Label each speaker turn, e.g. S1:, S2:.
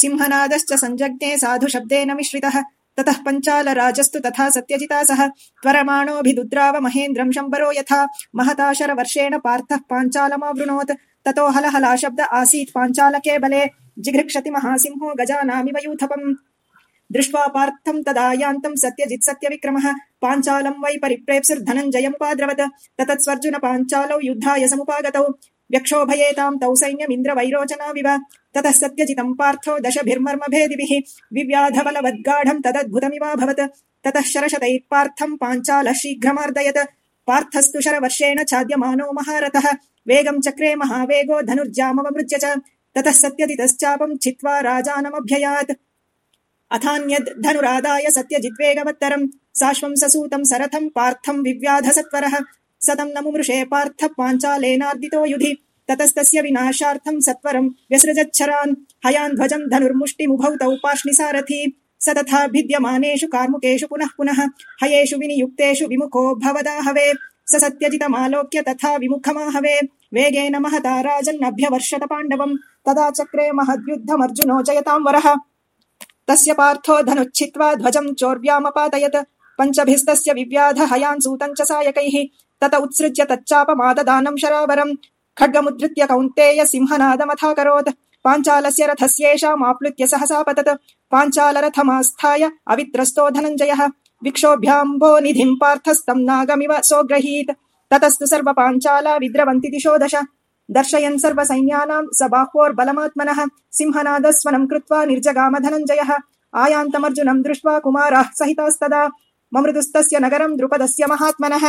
S1: सिंहनादश्च सञ्जज्ञे साधुशब्देन मिश्रितः। ततः पञ्चालराजस्तु तथा सत्यजिता सह। त्वरमाणोऽभिदुद्राव महेन्द्रम् शम्बरो यथा। महताशरवर्षेण पार्थः पाञ्चालमावृणोत्। ततो हलहलाशब्द आसीत् पाञ्चालके बले। जिघृक्षति महासिंहो गजानामिव यूथपम्। दृष्ट्वा पार्थम् तदायान्तम् सत्यजित्सत्यविक्रमः पाञ्चालम् वै परिप्रेप्सुर्धनञ्जयमुपाद्रवत् ततत्स्वर्जुन पाञ्चालौ युद्धाय समुपागतौ। व्यक्षोभयेताम् तौ सैन्यमिन्द्रवैरोचनाविव। ततः सत्यजितम् पार्थो दशभिर्मर्मभेदिभिः। विव्याधबलवद्गाढम् तदद्भुतमिवाभवत्। ततः शरशतैः पार्थम् पाञ्चालः शीघ्रमार्दयत् पार्थस्तु शरवर्षेण छाद्यमानो महारथः। वेगम् चक्रे महावेगो धनुर्जामवमृज्य च। ततः सत्यजितश्चापम् छित्त्वा राजानमभ्ययात्। अथान्यद् धनुरादाय सत्यजिद्वेगवत्तरम्। साश्वम् ससूतम् सरथम् पार्थम् विव्याधसत्वरः। सतम् नमुमृषे पार्थः पाञ्चालेनार्दितो युधि। ततस्तस्य विनाशार्थम् सत्वरम् व्यसृजच्छरान्। हयान् ध्वजम् धनुर्मुष्टिमुभौ तौ पार्ष्णिसारथी स तथा भिद्यमानेषु कार्मुकेषु पुनः पुनः। हयेषु विनियुक्तेषु विमुखो भवदाहवे। स सत्यजितमालोक्य तथा विमुखमाहवे। वेगेन महता राजन्नभ्यवर्षत पाण्डवम्। तदा चक्रे महद्युद्धमर्जुनो जयताम् वरः। तस्य पार्थो धनुच्छित्त्वा ध्वजम् चोर्व्यामपातयत्। पञ्चभिस्तस्य विव्याध हयान् सूतम् च सायकैः। तत उत्सृज्य तच्चापमाददानम् शरावरम्। खड्गमुद्धृत्य कौन्तेय सिंहनादमथाकरोत्। पाञ्चालस्य रथस्येषामाप्लुत्य सहसा पतत्। पाञ्चालरथमास्थाय अवित्रस्तो धनञ्जयः। विक्षोभ्याम्भो निधिम् पार्थस्तम् नागमिव सोऽग्रहीत् ततस्तु सर्वपाञ्चाला विद्रवन्ति दिशो दश। दर्शयन् सर्वसैन्यानाम् स बाह्वोर्बलमात्मनः। सिंहनादस्वनम् कृत्वा निर्जगाम धनञ्जयः। आयान्तमर्जुनम् दृष्ट्वा कुमाराः सहितास्तदा। ममृदुस्तस्य नगरम् द्रुपदस्य महात्मनः।